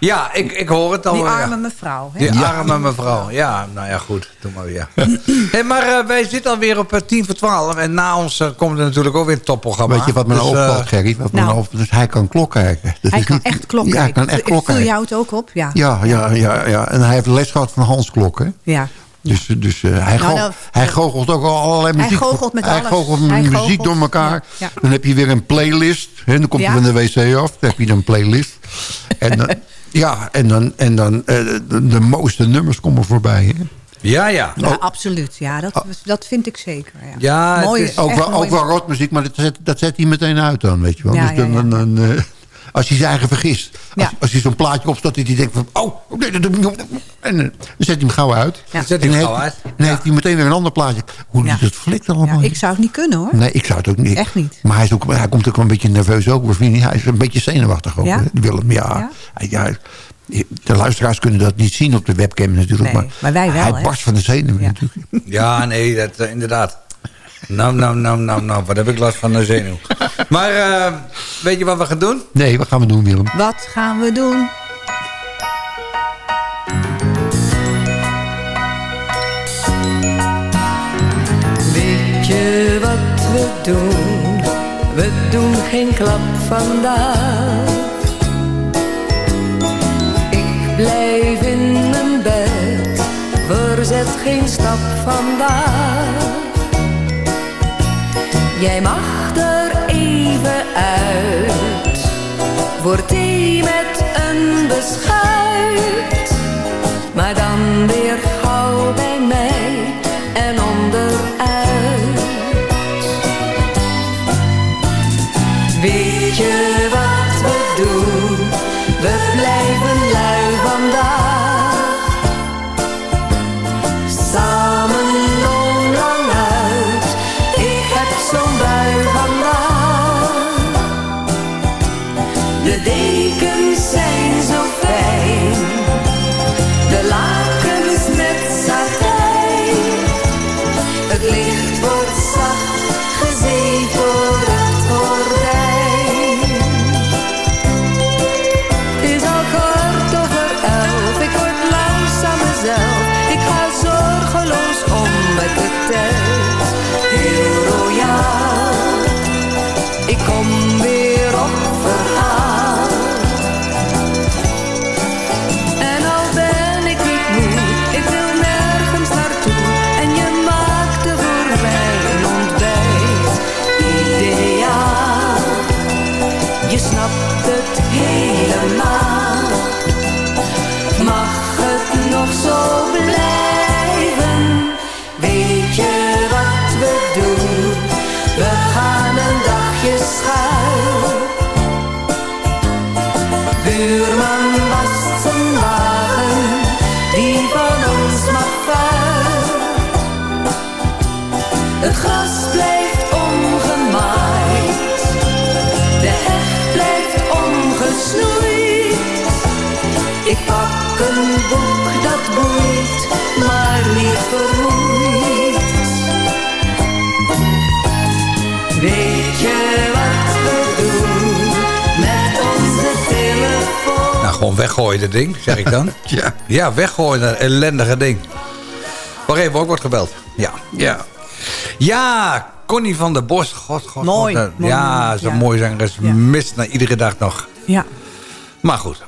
Ja, ik, ik hoor het al. Die ja. arme mevrouw. Hè? Die arme mevrouw. Ja, nou ja, goed. Doe maar weer. hey, maar eh, wij zitten alweer op eh, 10 voor 12. En na ons eh, komt er natuurlijk ook weer een topprogramma. Weet je wat me nou Dus, opvalt, Gerry? Wat Nou. opvalt, dus hij kan klok kijken. Dat Hij is kan niet- echt klok Ja, hij kijken. kan echt klok kijken. jou het ook op? Ja. Ja, ja, ja, ja. En hij heeft les gehad van Hans Klok, hè? Ja. Dus, dus eh, hij, Nou, nou, hij goochelt ook al allerlei Hij muziek. goochelt met hij alles. goochelt met Hij muziek goochelt, door elkaar. ja, ja. Dan heb je weer een playlist. Hè? Dan komt Ja. hij van de wc af. Dan heb je dan een playlist. En dan, ja, en dan, en dan eh, de, de mooiste nummers komen voorbij. Hè? Ja, ja. Ja, absoluut. Ja, dat, dat vind ik zeker. Ja, Ja, het Mooie- is- Ook wel, ook wel rotmuziek, maar dat zet, dat zet hij meteen uit dan, weet je wel. Ja, dus dan, ja, ja. dan, dan, eh, als hij zijn eigen vergist. Als, Ja. als hij zo'n plaatje opstaat, dat hij denkt van... Oh, nee, dat doe ik niet. En eh, dan zet hij hem gauw uit. Ja. Zet hij En hem dan gauw heeft, uit. Dan heeft hij meteen weer een ander plaatje. Hoe Ja. die dat flikt allemaal. Ja, ik zou het niet kunnen hoor. Nee, ik zou het ook niet. Echt niet. Maar hij, is ook, hij komt ook wel een beetje nerveus je? Hij is een beetje zenuwachtig ook. Hè, Willem, ja. Ja? De luisteraars kunnen dat niet zien op de webcam natuurlijk. Nee, maar, maar wij wel, Hij barst van de zenuwen Ja. natuurlijk. Ja, nee, dat, eh, inderdaad. Nou, nou, nou, nou, nou. Wat heb ik last van de zenuw. Maar eh, weet je wat we gaan doen? Nee, wat gaan we doen, Willem? Wat gaan we doen? Weet je wat we doen? We doen geen klap vandaag. Ik blijf in mijn bed, verzet geen stap vandaag. Jij mag er even uit, voor thee met een beschuit. Maar dan weer gauw bij mij en onderuit. Weet je weggooien, dat ding, zeg ik dan. ja. Ja, weggooien, dat ellendige ding. Wacht even, ook wordt gebeld. Ja, ja. Ja, Connie van der Bos. God, god, Mooi, god, mooi, ja, zo'n ja. mooi zangeres. Mist naar iedere dag nog. Ja. Maar goed.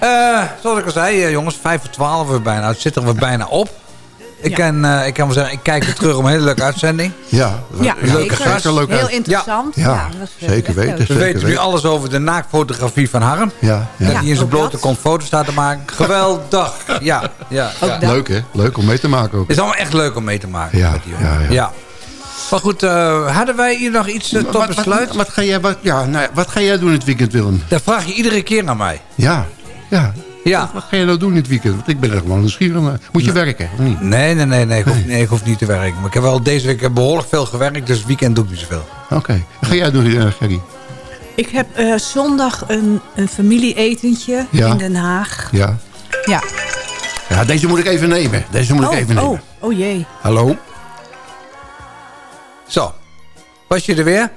Eh, zoals ik al zei, eh, jongens, vijf voor twaalf we bijna. Het zit er weer bijna op. Ik, Ja. kan, eh, ik kan wel zeggen, ik kijk weer terug op een hele leuke uitzending. Ja, Ja, leuke zeker. gast. leuk Heel uit. interessant. Ja, eh, zeker weten. leuk. We Zeker weten nu alles over de naaktfotografie van Harm. Ja, Dat ja. hij in zijn blote kont foto's staat te maken. Geweldig. Ja, ja, Ook ja. dat. Leuk hè? Leuk om mee te maken ook. Het is allemaal echt leuk om mee te maken Ja, met die jongen. ja, ja. Maar goed, eh, hadden wij hier nog iets eh, tot Wat, besluit? wat, wat, ga jij, wat, ja, nou, wat ga jij doen het weekend, Willem? Dat vraag je iedere keer naar mij. Ja, ja. Ja. Wat ga je nou doen dit weekend? Want ik ben er gewoon nieuwsgierig naar. Moet je werken, of niet? Nee, nee, nee, nee ik, hoef, nee, ik hoef niet te werken. Maar ik heb wel deze week behoorlijk veel gewerkt, dus het weekend doe ik niet zoveel. Oké. Wat ga jij doen, uh, Gerry? Ik heb eh, zondag een, een familieetentje Ja. in Den Haag. Ja. Ja. Ja, deze moet ik even nemen. Deze moet oh, ik even nemen. oh, oh jee. Hallo? Zo, was je er weer?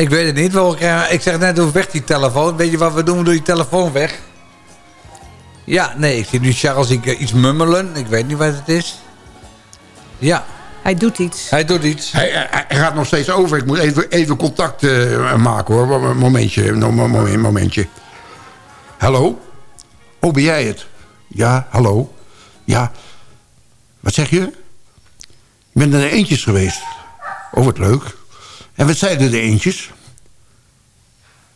Ik weet het niet. eh, Ik zeg net, doe weg die telefoon. Weet je wat we doen? We doen die telefoon weg. Ja, nee, ik zie nu Charles ik, eh, iets mummelen. Ik weet niet wat het is. Ja, Hij doet iets. hij doet iets. Hij, hij- hij gaat nog steeds over. Ik moet even, even contact eh, maken hoor. Een momentje. Momentje. Hallo? Oh, ben jij het? Ja, hallo? Ja. Wat zeg je? Ik ben naar de eentjes geweest. Oh, wat leuk. En wat zeiden de eentjes?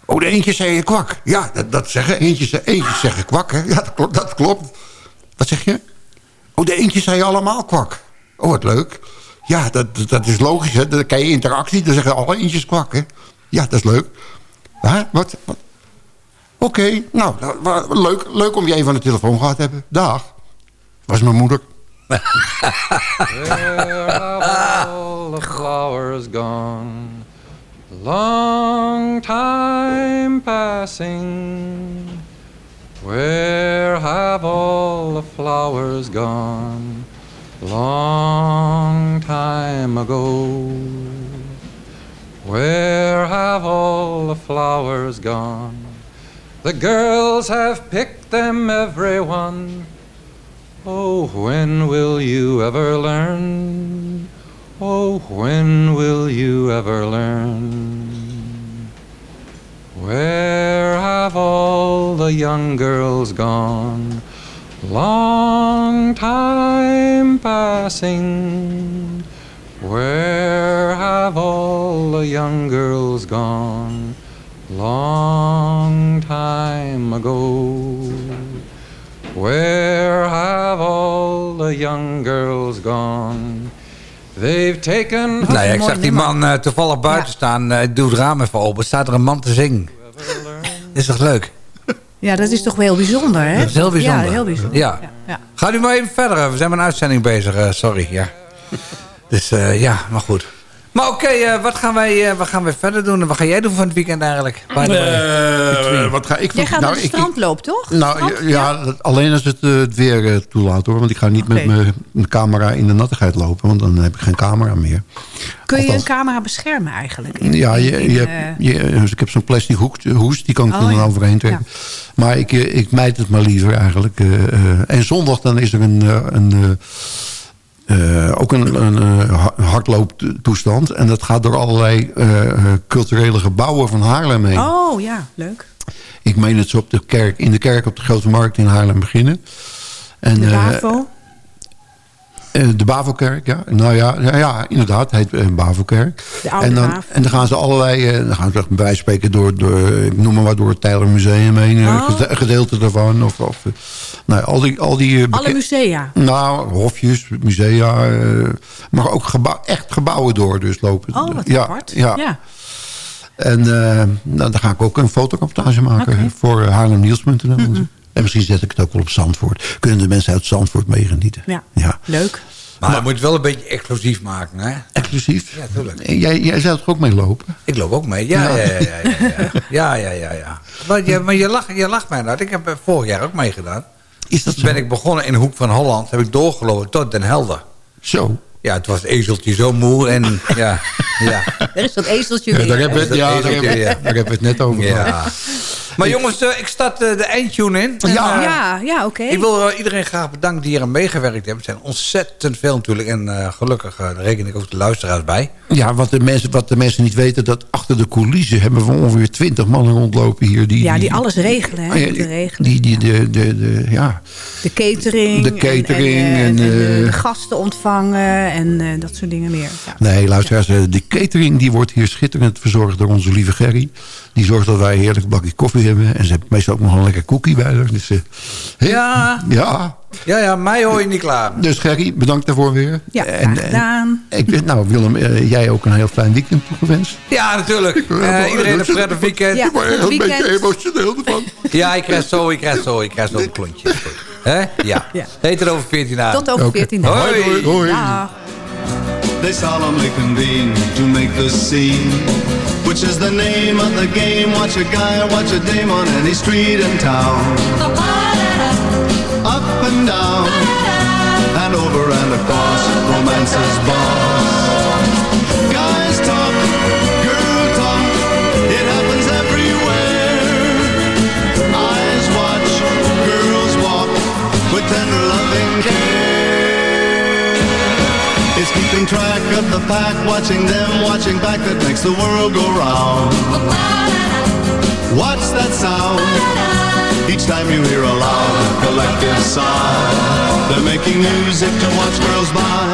Oh, de eentjes zeiden kwak. Ja, dat, dat zeggen eentjes. Eentjes zeggen kwak, hè? Ja, dat klopt, dat klopt. Wat zeg je? Oh, de eentjes zeiden allemaal kwak. Oh, wat leuk. Ja, dat, dat- is logisch, hè? Dan krijg je interactie. Dan zeggen alle eentjes kwak, hè? Ja, dat is leuk. Wat? Oké, nou, wa- leuk, leuk om je even aan de telefoon gehad te hebben. Dag. Was mijn moeder. Where have all the flowers gone? Long time passing. Where have all the flowers gone? Long time ago. Where have all the flowers gone? The girls have picked them, every one. Oh, when will you ever learn? Oh, when will you ever learn? Where have all the young girls gone? Long time passing. Where have all the young girls gone? Long time ago. Where have all the young girls gone? They've taken. Nou ja, ik zag die man eh, toevallig buiten staan. eh, Ik doe het raam even open. Staat er een man te zingen. Is toch leuk? Ja, dat is toch wel heel bijzonder, hè? Dat is heel bijzonder. Ja, heel bijzonder. Ja. ja. Ga nu maar even verder. We zijn met een uitzending bezig. eh, sorry, ja. Dus eh, ja, maar goed. Maar oké, eh, wat, gaan wij, eh, wat gaan wij verder doen? En wat ga jij doen van het weekend eigenlijk? Eh, wat ga ik Jij gaat nou, naar de ik- strandloop, toch? Nou Strand? ja, ja, dat- alleen als het, het weer toelaat hoor. Want ik ga niet met mijn- camera in de nattigheid lopen. Want dan heb ik geen camera meer. Kun je Althans- een camera beschermen eigenlijk? In- Ja, je, in- je in, hebt, je, dus ik heb zo'n plastic hoek, hoes, die kan ik Oh, er dan ja. overheen trekken. Maar ik, ik mijt het maar liever eigenlijk. eh, eh. en zondag dan is er een, eh, een, eh, ook een, een eh, ha- hardlooptoestand. En dat gaat door allerlei eh, culturele gebouwen van Haarlem heen. Oh, ja, leuk. Ik meen het zo op de kerk, in de kerk op de Grote Markt in Haarlem beginnen. En, De de Bavokerk, ja. Nou ja, ja, ja inderdaad, het heet Bavokerk. De oude en, dan, en dan gaan ze allerlei, eh, dan gaan ze bij wijze spreken door, door, ik noem maar wat, door het Tijler Museum heen. eh, Oh. gede- gedeelte daarvan. Of, of, eh, nou, al die, al die eh, Alle musea. Nou, hofjes, musea, eh, maar ook gebouw, echt gebouwen door dus lopen. Oh, wat ja, apart. Ja. Ja. En eh, nou, dan ga ik ook een fotoreportage maken voor uh, haarlemnieuws.nl. En misschien zet ik het ook wel op Zandvoort. Kunnen de mensen uit Zandvoort meegenieten. Ja, Ja. leuk. Maar je moet het wel een beetje exclusief maken, hè? Exclusief? Ja, tuurlijk. En Jij, jij zou er ook mee lopen? Ik loop ook mee. Ja, ja, ja, ja. ja, ja, ja, ja, ja. Maar je, maar je, lacht, je lacht mij uit. Ik heb eh, vorig jaar ook meegedaan. Is dat Toen ben ik begonnen in de hoek van Holland. Heb ik doorgelopen tot Den Helder. Zo. Ja, het was het ezeltje zo moe. En ja, ja. Er is dat ezeltje Ja, weer. daar hebben we het, Dat ja, daar ezeltje hebben we, weer. daar hebben we het net over Ja. Maar jongens, eh, ik start eh, de eindtune in. Ja, eh, ja, ja oké. Ik wil iedereen graag bedanken die hier aan meegewerkt hebben. Het zijn ontzettend veel natuurlijk. En eh, gelukkig uh, reken ik ook de luisteraars bij. Ja, wat de, mensen, wat de mensen niet weten... dat achter de coulissen hebben we ongeveer twintig mannen rondlopen hier. Die, Ja, die alles regelen. Hè, Ah, ja, moeten regelen. Die, die, de, de, de, ja. De catering. De catering En, en, en, eh, de, de gasten ontvangen en eh, dat soort dingen meer. Ja. Nee, luisteraars, de catering die wordt hier schitterend verzorgd door onze lieve Gerry. Die zorgt dat wij een heerlijk bakje koffie hebben. En ze hebben meestal ook nog een lekker cookie bij haar. Dus, eh? Ja. Ja. Ja, ja, mij hoor je niet klaar. Dus Gerry, bedankt daarvoor weer. Ja, En, graag gedaan. Ik, weet- nou, Willem, eh, jij ook een heel fijn weekend toegewenst. Ja, natuurlijk. Eh, iedereen een prettig weekend. Ja, Ik word een beetje weekend. emotioneel ervan. Ja, ik krijg zo, ik krijg zo, ik krijg zo een klontje. Hè? Ja. Ja. Heet er over 14 dagen. Tot over Oké. 14 dagen. Hoi. Hoi, hoi. Dag. They solemnly convene to make the scene. Which is the name of the game. Watch a guy watch a dame on any street in town. Up and down, and over and across, romance's boss. Track of the pack, watching them, watching back that makes the world go round. What's that sound? Each time you hear a loud collective sigh, they're making music to watch girls by.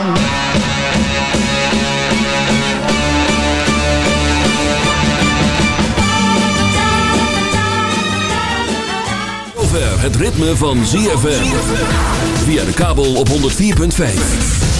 Het ritme van ZFM. Via de kabel op 104.5.